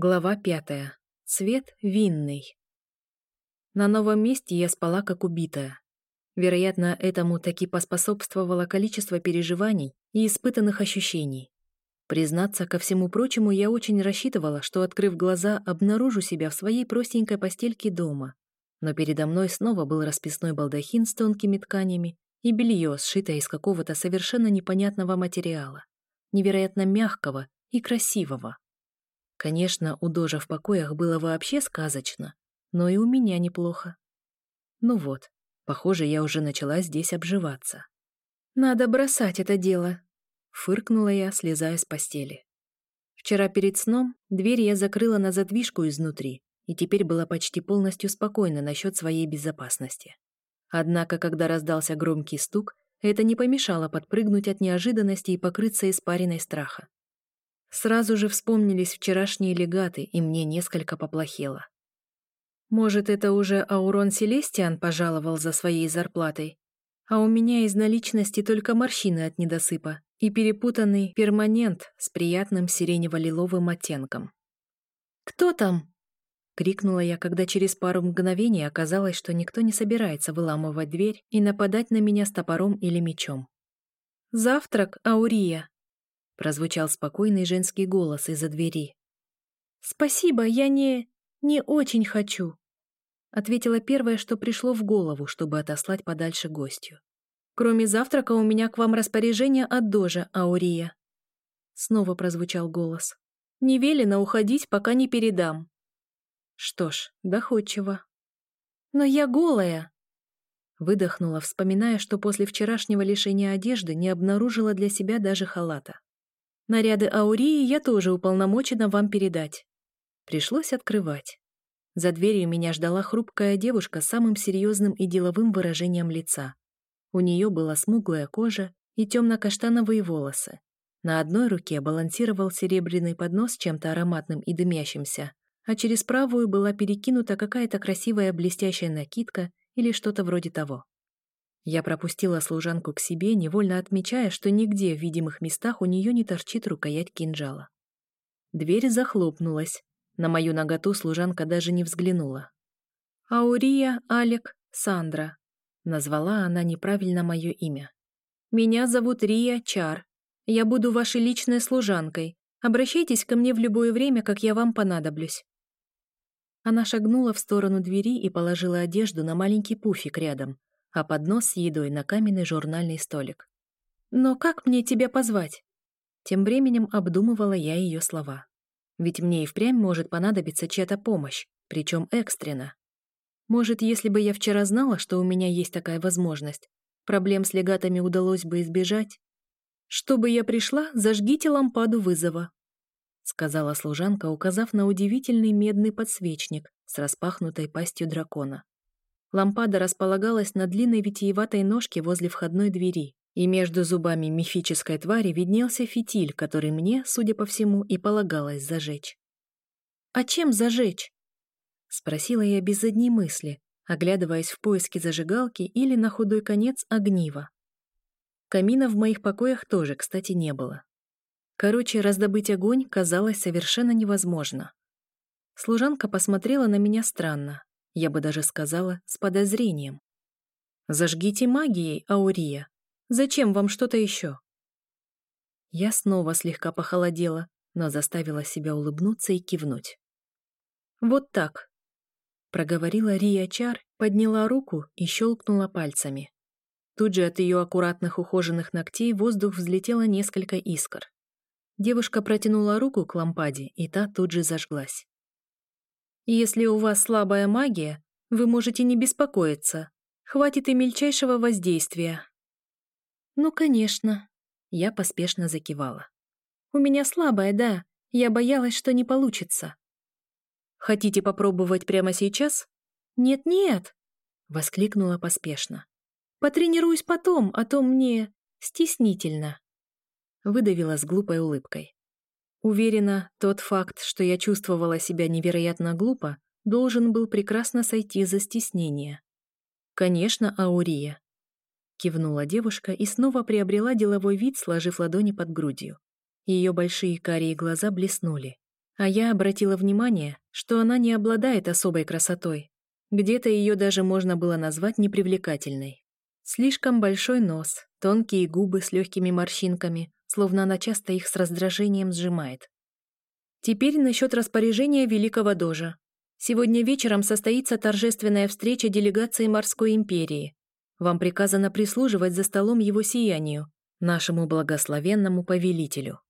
Глава пятая. Цвет винный. На новом месте я спала как убитая. Вероятно, этому таки поспособствовало количество переживаний и испытанных ощущений. Признаться, ко всему прочему, я очень рассчитывала, что, открыв глаза, обнаружу себя в своей простенькой постельке дома. Но передо мной снова был расписной балдахин с тонкими тканями и белье, сшитое из какого-то совершенно непонятного материала, невероятно мягкого и красивого. Конечно, у Дожа в покоях было вообще сказочно, но и у меня неплохо. Ну вот, похоже, я уже начала здесь обживаться. «Надо бросать это дело», — фыркнула я, слезая с постели. Вчера перед сном дверь я закрыла на задвижку изнутри и теперь была почти полностью спокойна насчет своей безопасности. Однако, когда раздался громкий стук, это не помешало подпрыгнуть от неожиданности и покрыться испариной страха. Сразу же вспомнились вчерашние легаты, и мне несколько поплохело. Может, это уже Аурон Селестиан пожаловал за своей зарплатой, а у меня из наличности только морщины от недосыпа и перепутанный перманент с приятным сиренево-лиловым оттенком. «Кто там?» — крикнула я, когда через пару мгновений оказалось, что никто не собирается выламывать дверь и нападать на меня с топором или мечом. «Завтрак, Аурия!» Прозвучал спокойный женский голос из-за двери. «Спасибо, я не... не очень хочу», ответила первое, что пришло в голову, чтобы отослать подальше гостью. «Кроме завтрака у меня к вам распоряжение от Дожа, Аурия». Снова прозвучал голос. «Не велено уходить, пока не передам». Что ж, доходчиво. «Но я голая!» Выдохнула, вспоминая, что после вчерашнего лишения одежды не обнаружила для себя даже халата. Наряды Аурии я тоже уполномочена вам передать. Пришлось открывать. За дверью меня ждала хрупкая девушка с самым серьезным и деловым выражением лица. У нее была смуглая кожа и темно-каштановые волосы. На одной руке балансировал серебряный поднос с чем-то ароматным и дымящимся, а через правую была перекинута какая-то красивая блестящая накидка или что-то вроде того. Я пропустила служанку к себе, невольно отмечая, что нигде в видимых местах у нее не торчит рукоять кинжала. Дверь захлопнулась. На мою ноготу служанка даже не взглянула. «Аурия, Алек, Сандра», — назвала она неправильно мое имя. «Меня зовут Рия Чар. Я буду вашей личной служанкой. Обращайтесь ко мне в любое время, как я вам понадоблюсь». Она шагнула в сторону двери и положила одежду на маленький пуфик рядом, а поднос с едой на каменный журнальный столик. «Но как мне тебя позвать?» Тем временем обдумывала я ее слова. Ведь мне и впрямь может понадобиться чья-то помощь, причем экстренно. Может, если бы я вчера знала, что у меня есть такая возможность, проблем с легатами удалось бы избежать? «Чтобы я пришла, зажгите лампаду вызова», — сказала служанка, указав на удивительный медный подсвечник с распахнутой пастью дракона. Лампада располагалась на длинной витиеватой ножке возле входной двери, и между зубами мифической твари виднелся фитиль, который мне, судя по всему, и полагалось зажечь. «А чем зажечь?» — спросила я без одни мысли, оглядываясь в поиске зажигалки или, на худой конец, огнива. Камина в моих покоях тоже, кстати, не было. Короче, раздобыть огонь казалось совершенно невозможно. Служанка посмотрела на меня странно, я бы даже сказала, с подозрением. «Зажгите магией, Аурия. Зачем вам что-то еще?» Я снова слегка похолодела, но заставила себя улыбнуться и кивнуть. «Вот так», — проговорила Рия Чар, подняла руку и щелкнула пальцами. Тут же от ее аккуратных ухоженных ногтей воздух взлетело несколько искр. Девушка протянула руку к лампаде, и та тут же зажглась. Если у вас слабая магия, вы можете не беспокоиться. Хватит и мельчайшего воздействия. Ну, конечно. Я поспешно закивала. У меня слабая, да. Я боялась, что не получится. Хотите попробовать прямо сейчас? Нет-нет, воскликнула поспешно. Потренируюсь потом, а то мне стеснительно. Выдавила с глупой улыбкой. Уверена, тот факт, что я чувствовала себя невероятно глупо, должен был прекрасно сойти за стеснение. «Конечно, Аурия», — кивнула девушка и снова приобрела деловой вид, сложив ладони под грудью. Ее большие карие глаза блеснули. А я обратила внимание, что она не обладает особой красотой. Где-то ее даже можно было назвать непривлекательной. Слишком большой нос, тонкие губы с легкими морщинками, словно она часто их с раздражением сжимает. Теперь насчет распоряжения Великого Дожа. Сегодня вечером состоится торжественная встреча делегации Морской империи. Вам приказано прислуживать за столом его сиянию, нашему благословенному повелителю.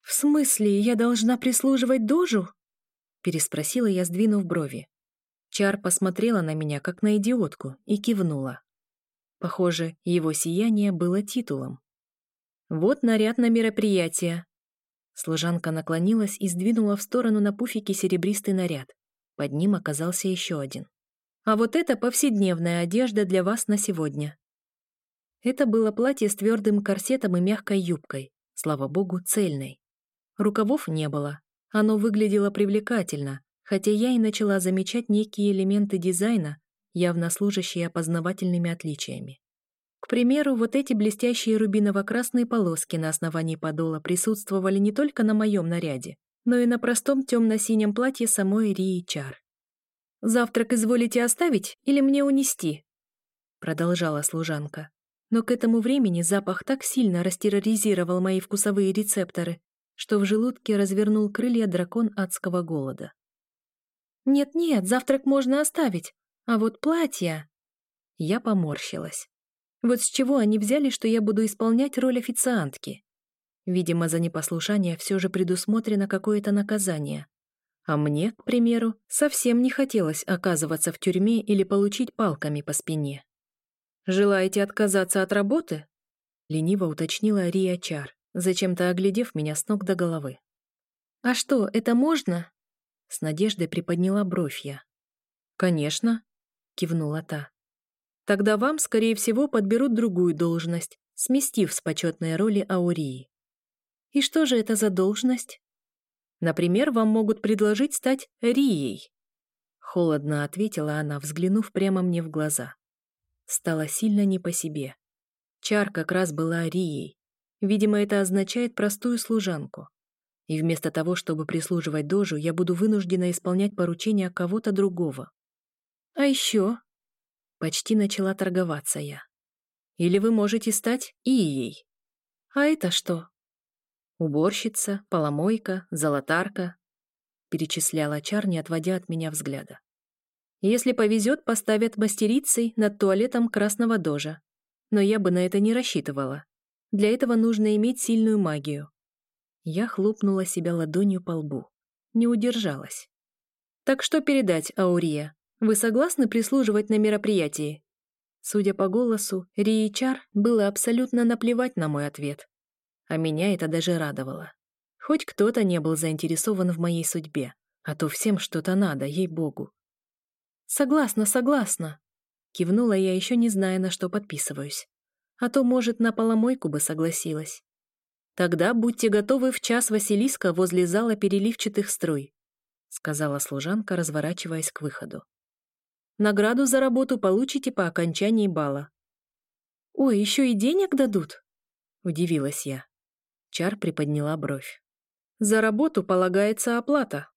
«В смысле, я должна прислуживать Дожу?» переспросила я, сдвинув брови. Чар посмотрела на меня, как на идиотку, и кивнула. Похоже, его сияние было титулом. «Вот наряд на мероприятие». Служанка наклонилась и сдвинула в сторону на пуфике серебристый наряд. Под ним оказался еще один. «А вот это повседневная одежда для вас на сегодня». Это было платье с твердым корсетом и мягкой юбкой, слава богу, цельной. Рукавов не было. Оно выглядело привлекательно, хотя я и начала замечать некие элементы дизайна, явно служащие опознавательными отличиями. К примеру, вот эти блестящие рубиново-красные полоски на основании подола присутствовали не только на моем наряде, но и на простом темно-синем платье самой Рии Чар. «Завтрак изволите оставить или мне унести?» Продолжала служанка. Но к этому времени запах так сильно растерроризировал мои вкусовые рецепторы, что в желудке развернул крылья дракон адского голода. «Нет-нет, завтрак можно оставить, а вот платье...» Я поморщилась. Вот с чего они взяли, что я буду исполнять роль официантки? Видимо, за непослушание все же предусмотрено какое-то наказание. А мне, к примеру, совсем не хотелось оказываться в тюрьме или получить палками по спине. «Желаете отказаться от работы?» — лениво уточнила Рия Чар зачем-то оглядев меня с ног до головы. «А что, это можно?» С надеждой приподняла бровь я. «Конечно», — кивнула та. «Тогда вам, скорее всего, подберут другую должность, сместив с почетной роли Аурии». «И что же это за должность?» «Например, вам могут предложить стать Рией», — холодно ответила она, взглянув прямо мне в глаза. Стало сильно не по себе. Чар как раз была Рией, Видимо, это означает простую служанку. И вместо того, чтобы прислуживать дожу, я буду вынуждена исполнять поручения кого-то другого. А еще... Почти начала торговаться я. Или вы можете стать Ией. А это что? Уборщица, поломойка, золотарка. Перечисляла Чар, не отводя от меня взгляда. Если повезет, поставят мастерицей над туалетом красного дожа. Но я бы на это не рассчитывала. Для этого нужно иметь сильную магию. Я хлопнула себя ладонью по лбу. Не удержалась. «Так что передать, Аурия? Вы согласны прислуживать на мероприятии?» Судя по голосу, Риичар было абсолютно наплевать на мой ответ. А меня это даже радовало. Хоть кто-то не был заинтересован в моей судьбе, а то всем что-то надо, ей-богу. «Согласна, согласна!» Кивнула я, еще не зная, на что подписываюсь а то, может, на поломойку бы согласилась. Тогда будьте готовы в час Василиска возле зала переливчатых струй, сказала служанка, разворачиваясь к выходу. Награду за работу получите по окончании бала. Ой, еще и денег дадут? Удивилась я. Чар приподняла бровь. За работу полагается оплата,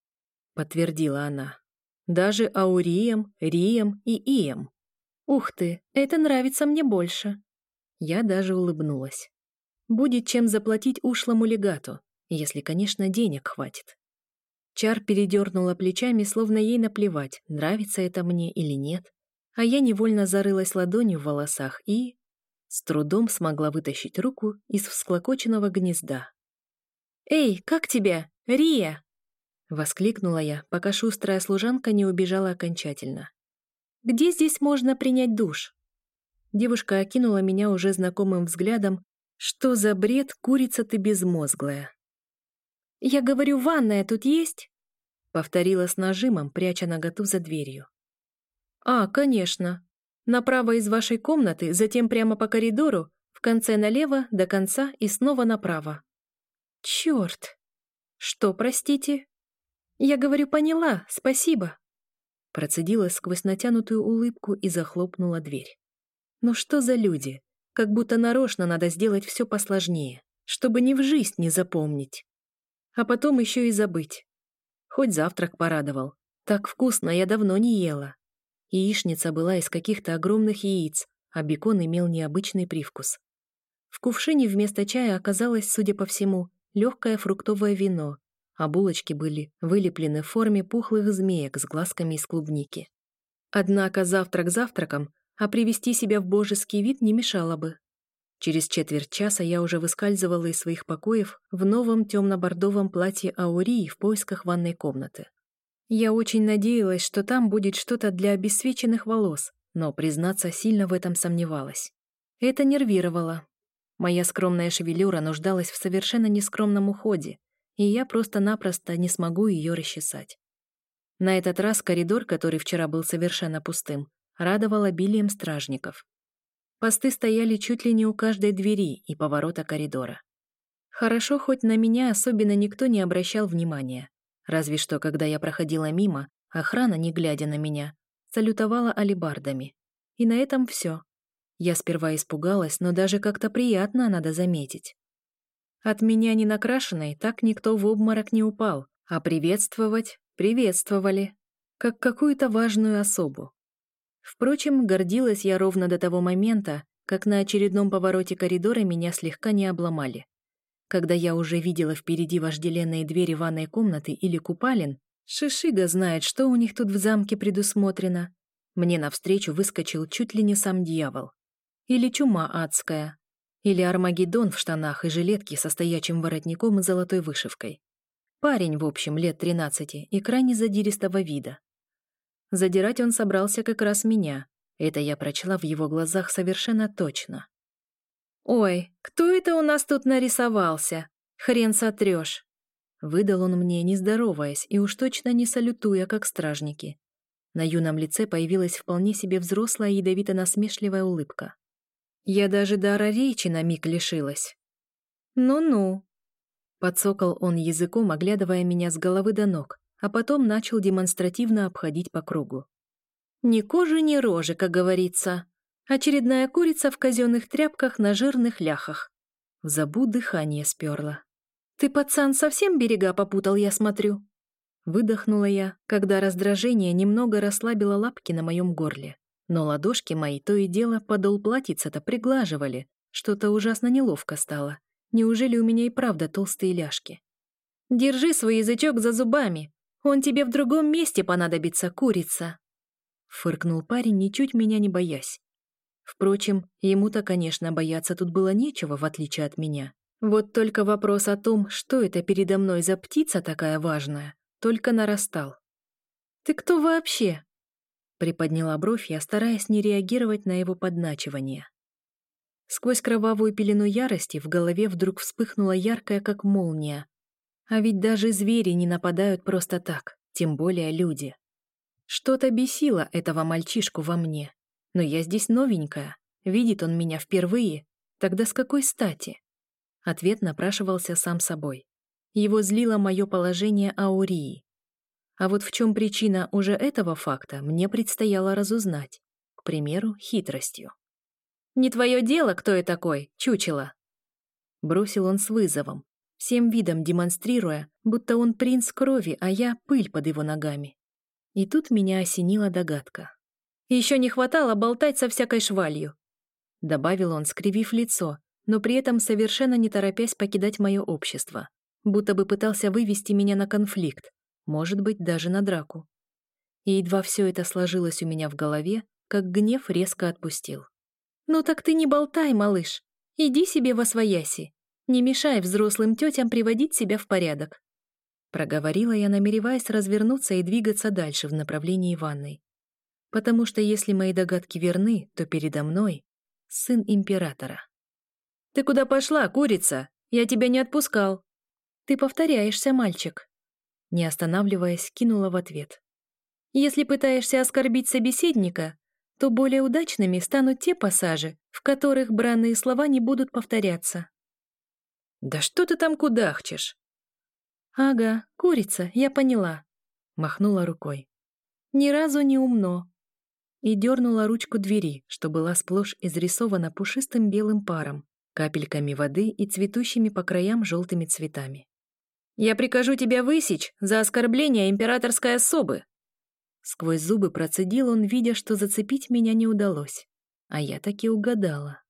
подтвердила она. Даже аурием, рием и ием. Ух ты, это нравится мне больше. Я даже улыбнулась. Будет чем заплатить ушлому легату, если, конечно, денег хватит. Чар передернула плечами, словно ей наплевать, нравится это мне или нет, а я невольно зарылась ладонью в волосах и... с трудом смогла вытащить руку из всклокоченного гнезда. «Эй, как тебя? Рия!» — воскликнула я, пока шустрая служанка не убежала окончательно. «Где здесь можно принять душ?» Девушка окинула меня уже знакомым взглядом. «Что за бред, курица ты безмозглая?» «Я говорю, ванная тут есть?» Повторила с нажимом, пряча наготу за дверью. «А, конечно. Направо из вашей комнаты, затем прямо по коридору, в конце налево, до конца и снова направо». «Черт!» «Что, простите?» «Я говорю, поняла, спасибо». Процедила сквозь натянутую улыбку и захлопнула дверь. Ну что за люди? Как будто нарочно надо сделать все посложнее, чтобы ни в жизнь не запомнить. А потом еще и забыть. Хоть завтрак порадовал. Так вкусно я давно не ела. Яичница была из каких-то огромных яиц, а бекон имел необычный привкус. В кувшине вместо чая оказалось, судя по всему, легкое фруктовое вино, а булочки были вылеплены в форме пухлых змеек с глазками из клубники. Однако завтрак завтраком, а привести себя в божеский вид не мешало бы. Через четверть часа я уже выскальзывала из своих покоев в новом темно-бордовом платье Аурии в поисках ванной комнаты. Я очень надеялась, что там будет что-то для обесцвеченных волос, но, признаться, сильно в этом сомневалась. Это нервировало. Моя скромная шевелюра нуждалась в совершенно нескромном уходе, и я просто-напросто не смогу ее расчесать. На этот раз коридор, который вчера был совершенно пустым, радовал обилием стражников. Посты стояли чуть ли не у каждой двери и поворота коридора. Хорошо, хоть на меня особенно никто не обращал внимания. Разве что, когда я проходила мимо, охрана, не глядя на меня, салютовала алебардами. И на этом все. Я сперва испугалась, но даже как-то приятно, надо заметить. От меня не накрашенной так никто в обморок не упал, а приветствовать приветствовали, как какую-то важную особу. Впрочем, гордилась я ровно до того момента, как на очередном повороте коридора меня слегка не обломали. Когда я уже видела впереди вожделенные двери ванной комнаты или купалин, Шишига знает, что у них тут в замке предусмотрено. Мне навстречу выскочил чуть ли не сам дьявол. Или чума адская. Или Армагеддон в штанах и жилетке со стоячим воротником и золотой вышивкой. Парень, в общем, лет тринадцати и крайне задиристого вида. Задирать он собрался как раз меня. Это я прочла в его глазах совершенно точно. «Ой, кто это у нас тут нарисовался? Хрен сотрешь!» Выдал он мне, не здороваясь и уж точно не салютуя, как стражники. На юном лице появилась вполне себе взрослая ядовито-насмешливая улыбка. Я даже дара речи на миг лишилась. «Ну-ну», — подсокал он языком, оглядывая меня с головы до ног, а потом начал демонстративно обходить по кругу. «Ни кожи, ни рожи, как говорится. Очередная курица в казенных тряпках на жирных ляхах». В забу дыхание сперла. «Ты, пацан, совсем берега попутал, я смотрю?» Выдохнула я, когда раздражение немного расслабило лапки на моем горле. Но ладошки мои то и дело подол платьица-то приглаживали. Что-то ужасно неловко стало. Неужели у меня и правда толстые ляжки? «Держи свой язычок за зубами!» Он тебе в другом месте понадобится, курица!» Фыркнул парень, ничуть меня не боясь. Впрочем, ему-то, конечно, бояться тут было нечего, в отличие от меня. Вот только вопрос о том, что это передо мной за птица такая важная, только нарастал. «Ты кто вообще?» Приподняла бровь я, стараясь не реагировать на его подначивание. Сквозь кровавую пелену ярости в голове вдруг вспыхнула яркая, как молния, а ведь даже звери не нападают просто так, тем более люди. Что-то бесило этого мальчишку во мне. Но я здесь новенькая, видит он меня впервые. Тогда с какой стати? Ответ напрашивался сам собой. Его злило мое положение Аурии. А вот в чем причина уже этого факта, мне предстояло разузнать. К примеру, хитростью. «Не твое дело, кто я такой, чучело!» Бросил он с вызовом, всем видом демонстрируя, будто он принц крови, а я пыль под его ногами. И тут меня осенила догадка. «Еще не хватало болтать со всякой швалью», — добавил он, скривив лицо, но при этом совершенно не торопясь покидать мое общество, будто бы пытался вывести меня на конфликт, может быть, даже на драку. И едва все это сложилось у меня в голове, как гнев резко отпустил. «Ну так ты не болтай, малыш. Иди себе во свояси. Не мешай взрослым тетям приводить себя в порядок. Проговорила я, намереваясь развернуться и двигаться дальше в направлении ванной. Потому что если мои догадки верны, то передо мной сын императора. «Ты куда пошла, курица? Я тебя не отпускал!» «Ты повторяешься, мальчик!» Не останавливаясь, кинула в ответ. «Если пытаешься оскорбить собеседника, то более удачными станут те пассажи, в которых бранные слова не будут повторяться. «Да что ты там кудахчешь?» «Ага, курица, я поняла», — махнула рукой. «Ни разу не умно». И дернула ручку двери, что была сплошь изрисована пушистым белым паром, капельками воды и цветущими по краям желтыми цветами. Я прикажу тебя высечь за оскорбление императорской особы!» Сквозь зубы процедил он, видя, что зацепить меня не удалось. А я таки угадала.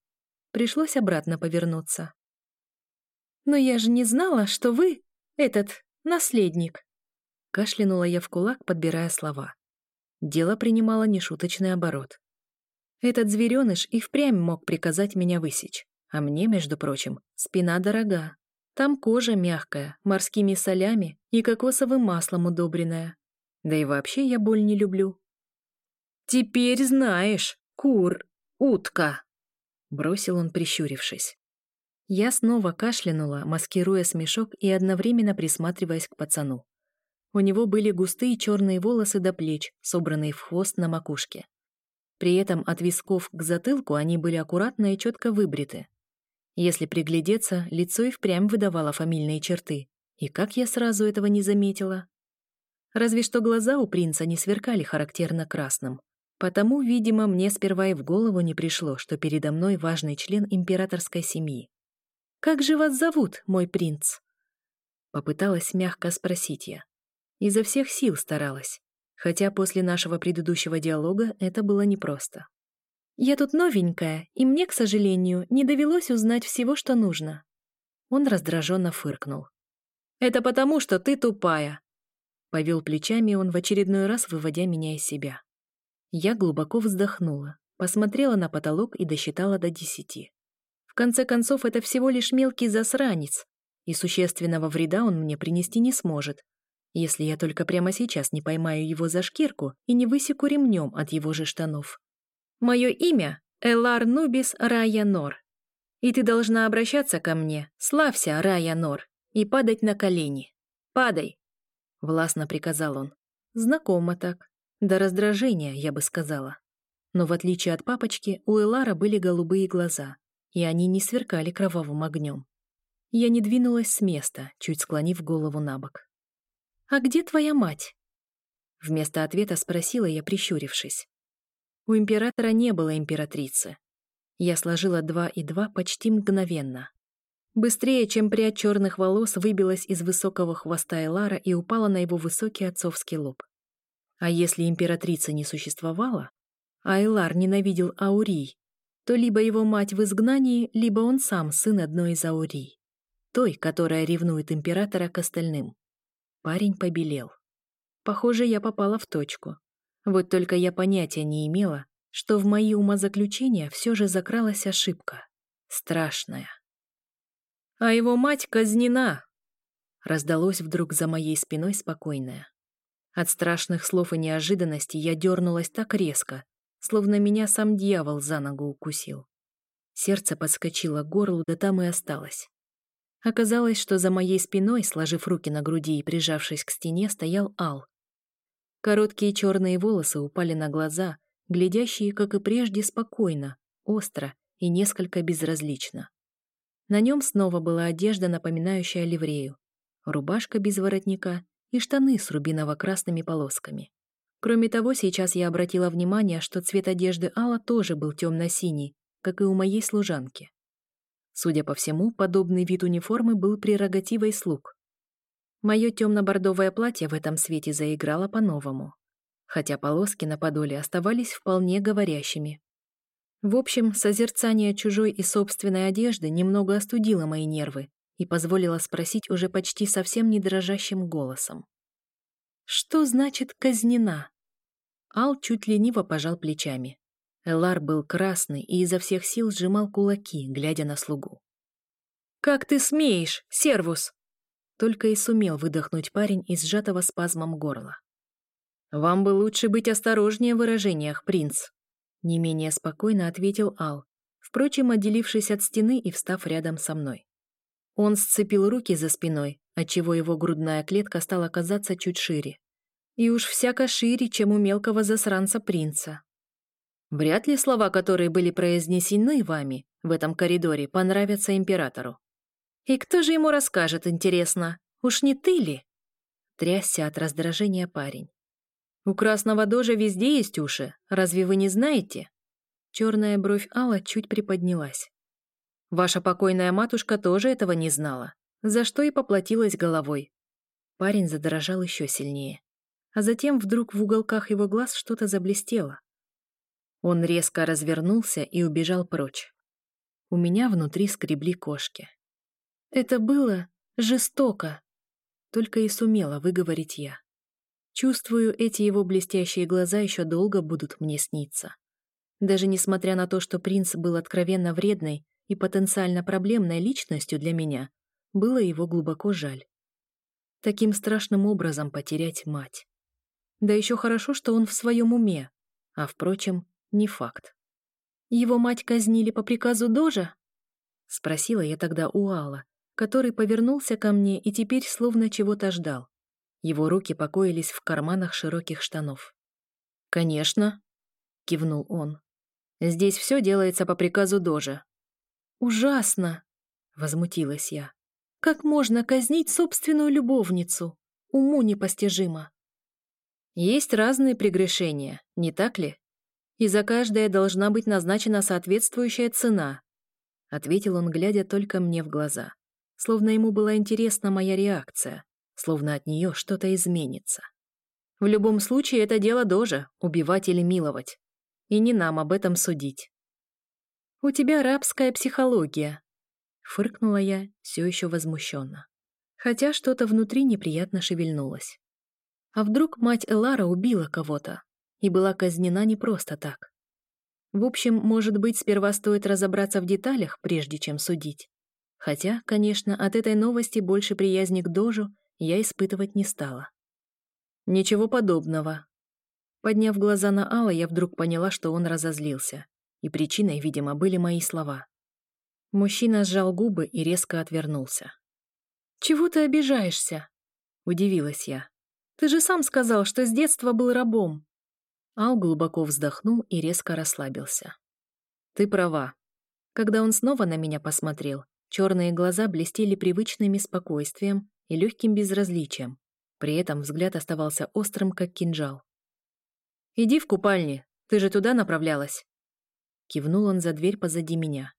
Пришлось обратно повернуться. «Но я же не знала, что вы, этот, наследник!» Кашлянула я в кулак, подбирая слова. Дело принимало нешуточный оборот. Этот звереныш и впрямь мог приказать меня высечь. А мне, между прочим, спина дорога. Там кожа мягкая, морскими солями и кокосовым маслом удобренная. Да и вообще я боль не люблю. «Теперь знаешь, кур, утка!» Бросил он, прищурившись. Я снова кашлянула, маскируя смешок и одновременно присматриваясь к пацану. У него были густые черные волосы до плеч, собранные в хвост на макушке. При этом от висков к затылку они были аккуратно и четко выбриты. Если приглядеться, лицо и впрямь выдавало фамильные черты. И как я сразу этого не заметила? Разве что глаза у принца не сверкали характерно красным. Потому, видимо, мне сперва и в голову не пришло, что передо мной важный член императорской семьи. «Как же вас зовут, мой принц?» Попыталась мягко спросить я. Изо всех сил старалась хотя после нашего предыдущего диалога это было непросто. «Я тут новенькая, и мне, к сожалению, не довелось узнать всего, что нужно». Он раздраженно фыркнул. «Это потому, что ты тупая!» Повел плечами он в очередной раз, выводя меня из себя. Я глубоко вздохнула, посмотрела на потолок и досчитала до десяти. Конце концов, это всего лишь мелкий засранец, и существенного вреда он мне принести не сможет, если я только прямо сейчас не поймаю его за шкирку и не высеку ремнем от его же штанов. Мое имя — Элар Нубис Рая Нор. И ты должна обращаться ко мне, славься, Рая Нор, и падать на колени. Падай!» Властно приказал он. Знакомо так. До раздражения, я бы сказала. Но в отличие от папочки, у Элара были голубые глаза, и они не сверкали кровавым огнем. Я не двинулась с места, чуть склонив голову на бок. «А где твоя мать?» Вместо ответа спросила я, прищурившись. У императора не было императрицы. Я сложила два и два почти мгновенно. Быстрее, чем прядь черных волос выбилась из высокого хвоста Элара и упала на его высокий отцовский лоб. А если императрица не существовала, а Элар ненавидел Аурий, то либо его мать в изгнании, либо он сам сын одной из Аурий, той, которая ревнует императора к остальным. Парень побелел. Похоже, я попала в точку. Вот только я понятия не имела, что в мои умозаключения все же закралась ошибка. Страшная. «А его мать казнена!» Раздалось вдруг за моей спиной спокойное. От страшных слов и неожиданности я дернулась так резко, словно меня сам дьявол за ногу укусил. Сердце подскочило к горлу, да там и осталось. Оказалось, что за моей спиной, сложив руки на груди и прижавшись к стене, стоял Ал. Короткие черные волосы упали на глаза, глядящие, как и прежде, спокойно, остро и несколько безразлично. На нем снова была одежда, напоминающая ливрею, рубашка без воротника и штаны с рубиново-красными полосками. Кроме того, сейчас я обратила внимание, что цвет одежды Алла тоже был темно-синий, как и у моей служанки. Судя по всему, подобный вид униформы был прерогативой слуг. Мое темно-бордовое платье в этом свете заиграло по-новому, хотя полоски на подоле оставались вполне говорящими. В общем, созерцание чужой и собственной одежды немного остудило мои нервы и позволило спросить уже почти совсем не дрожащим голосом. «Что значит казнена?» Ал чуть лениво пожал плечами. Элар был красный и изо всех сил сжимал кулаки, глядя на слугу. «Как ты смеешь, сервус!» Только и сумел выдохнуть парень из сжатого спазмом горла. «Вам бы лучше быть осторожнее в выражениях, принц», не менее спокойно ответил Ал, впрочем, отделившись от стены и встав рядом со мной. Он сцепил руки за спиной, отчего его грудная клетка стала казаться чуть шире. И уж всяко шире, чем у мелкого засранца принца. Вряд ли слова, которые были произнесены вами в этом коридоре, понравятся императору. И кто же ему расскажет, интересно? Уж не ты ли? Трясся от раздражения парень. У красного дожа везде есть уши, разве вы не знаете? Черная бровь Алла чуть приподнялась. Ваша покойная матушка тоже этого не знала, за что и поплатилась головой, Парень задрожал еще сильнее. А затем вдруг в уголках его глаз что-то заблестело. Он резко развернулся и убежал прочь. У меня внутри скребли кошки. Это было жестоко, только и сумела выговорить я. Чувствую, эти его блестящие глаза еще долго будут мне сниться. Даже несмотря на то, что принц был откровенно вредной и потенциально проблемной личностью для меня, было его глубоко жаль. Таким страшным образом потерять мать. Да еще хорошо, что он в своем уме, а, впрочем, не факт. «Его мать казнили по приказу Дожа?» — спросила я тогда у Алла, который повернулся ко мне и теперь словно чего-то ждал. Его руки покоились в карманах широких штанов. «Конечно», — кивнул он. «Здесь все делается по приказу Дожа». «Ужасно!» — возмутилась я. «Как можно казнить собственную любовницу? Уму непостижимо». «Есть разные прегрешения, не так ли? И за каждое должна быть назначена соответствующая цена», — ответил он, глядя только мне в глаза, словно ему была интересна моя реакция словно от нее что-то изменится. В любом случае, это дело Дожа — убивать или миловать. И не нам об этом судить. «У тебя рабская психология», — фыркнула я, все еще возмущенно. Хотя что-то внутри неприятно шевельнулось. А вдруг мать Элара убила кого-то и была казнена не просто так? В общем, может быть, сперва стоит разобраться в деталях, прежде чем судить. Хотя, конечно, от этой новости больше приязни к Дожу я испытывать не стала. Ничего подобного. Подняв глаза на Алла, я вдруг поняла, что он разозлился. И причиной, видимо, были мои слова. Мужчина сжал губы и резко отвернулся. «Чего ты обижаешься?» — удивилась я. «Ты же сам сказал, что с детства был рабом». Ал глубоко вздохнул и резко расслабился. «Ты права». Когда он снова на меня посмотрел, черные глаза блестели привычным спокойствием и легким безразличием. При этом взгляд оставался острым, как кинжал. «Иди в купальни, ты же туда направлялась!» Кивнул он за дверь позади меня.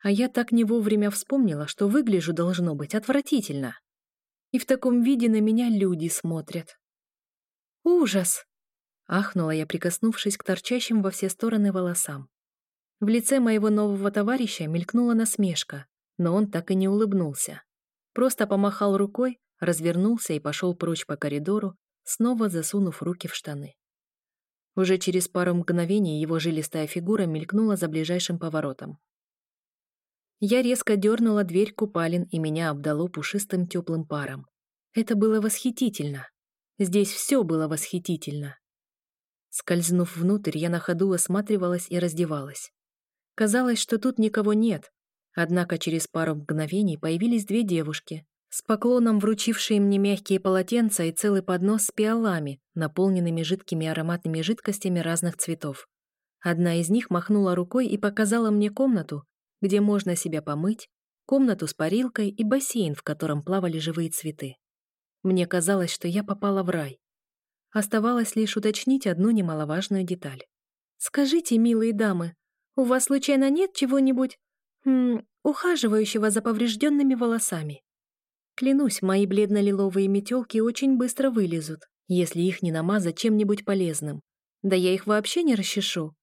А я так не вовремя вспомнила, что выгляжу должно быть отвратительно. И в таком виде на меня люди смотрят. «Ужас!» — ахнула я, прикоснувшись к торчащим во все стороны волосам. В лице моего нового товарища мелькнула насмешка, но он так и не улыбнулся. Просто помахал рукой, развернулся и пошел прочь по коридору, снова засунув руки в штаны. Уже через пару мгновений его жилистая фигура мелькнула за ближайшим поворотом. Я резко дернула дверь купалин, и меня обдало пушистым теплым паром. Это было восхитительно. Здесь все было восхитительно. Скользнув внутрь, я на ходу осматривалась и раздевалась. Казалось, что тут никого нет, Однако через пару мгновений появились две девушки, с поклоном вручившие мне мягкие полотенца и целый поднос с пиалами, наполненными жидкими ароматными жидкостями разных цветов. Одна из них махнула рукой и показала мне комнату, где можно себя помыть, комнату с парилкой и бассейн, в котором плавали живые цветы. Мне казалось, что я попала в рай. Оставалось лишь уточнить одну немаловажную деталь. «Скажите, милые дамы, у вас случайно нет чего-нибудь ухаживающего за поврежденными волосами. Клянусь, мои бледно-лиловые метелки очень быстро вылезут, если их не намазать чем-нибудь полезным. Да я их вообще не расчешу.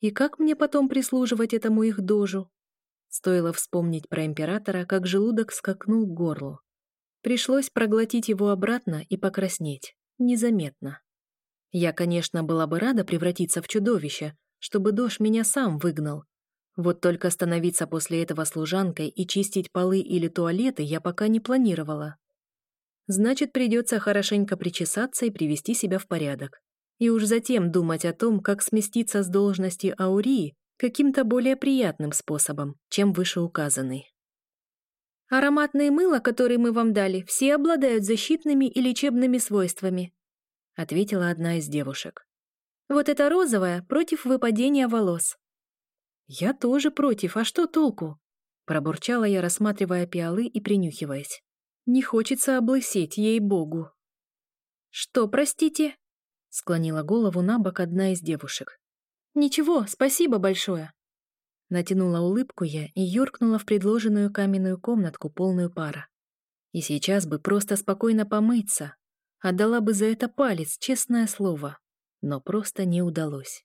И как мне потом прислуживать этому их дожу? Стоило вспомнить про императора, как желудок скакнул к горлу. Пришлось проглотить его обратно и покраснеть. Незаметно. Я, конечно, была бы рада превратиться в чудовище, чтобы дождь меня сам выгнал, вот только становиться после этого служанкой и чистить полы или туалеты я пока не планировала. Значит, придется хорошенько причесаться и привести себя в порядок. И уж затем думать о том, как сместиться с должности Аурии каким-то более приятным способом, чем вышеуказанный. «Ароматные мыла, которые мы вам дали, все обладают защитными и лечебными свойствами», ответила одна из девушек. «Вот это розовое против выпадения волос. «Я тоже против, а что толку?» Пробурчала я, рассматривая пиалы и принюхиваясь. «Не хочется облысеть, ей-богу». «Что, простите?» Склонила голову на бок одна из девушек. «Ничего, спасибо большое». Натянула улыбку я и юркнула в предложенную каменную комнатку, полную пара. И сейчас бы просто спокойно помыться. Отдала бы за это палец, честное слово. Но просто не удалось.